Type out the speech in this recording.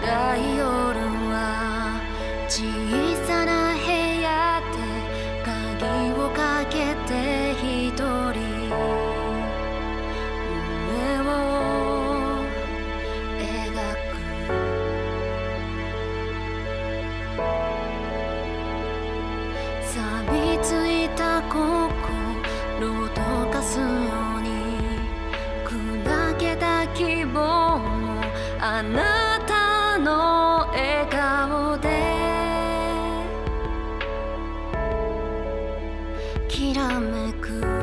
夜は小さな部屋で鍵をかけて一人夢を描く錆びついた心を溶かすように砕けた希望もあなたきらめく